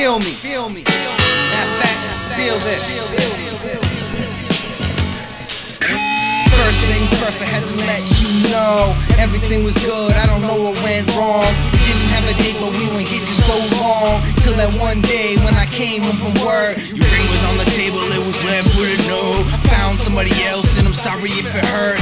Feel me, feel me. Matter fact, feel this. First things first, I had to let you know everything was good. I don't know what went wrong. Didn't have a date, but we went get you so long. Till that one day when I came home from work, your ring was on the table, it was left with a no. I found somebody else, and I'm sorry if it hurts.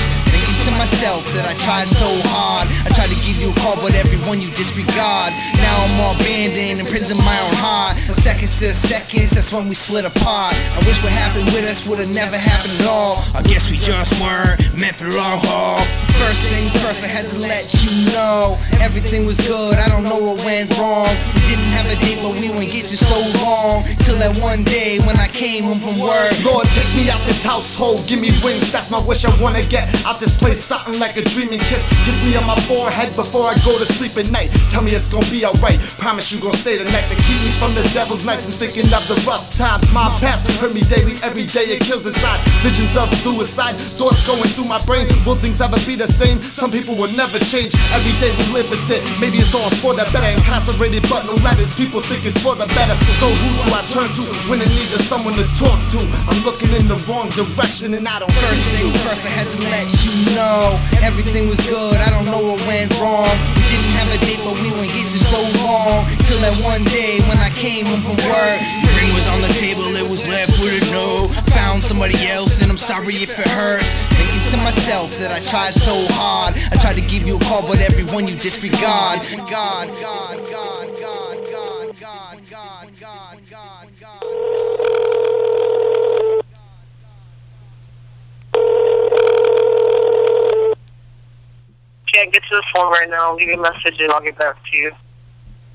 Myself that I tried so hard. I tried to give you a call, but everyone you disregard. Now I'm all abandoned, in prison my own heart. Seconds to seconds, that's when we split apart. I wish what happened with us would have never happened at all. I guess we just weren't meant for long haul. First things first, I had to let you know everything was good. I don't know what went wrong. We didn't have a date, but we went get you so long. Till that one day when I came home from work. Lord, take me out this household, give me wings, that's my wish. I wanna get out this place, something like a dreaming kiss. Kiss me on my forehead before I go to sleep at night. Tell me it's gonna be alright, promise you gonna stay the night to keep me from the devil's nights and thinking of the rough times. My past hurt me daily, every day it kills inside. Visions of suicide, thoughts going through my brain. Will things ever be the same? Some people will never change. Every day we live with it. Maybe it's all for the better. Incarcerated, but no matters. People think it's for the better. So who do I turn to when in need someone to talk to? I'm looking in the wrong direction and I don't First things first, I had to let you know everything was good. I don't know what went wrong. We didn't have a date, but we went get you so long. Till that one day when I came home from work, ring was on the table, it was left with a no. Found somebody else, and I'm sorry if it hurts. To myself that I tried so hard. I tried to give you a call, but everyone you disregard. God. Can't get to the phone right now. I'll give you a message and I'll get back to you.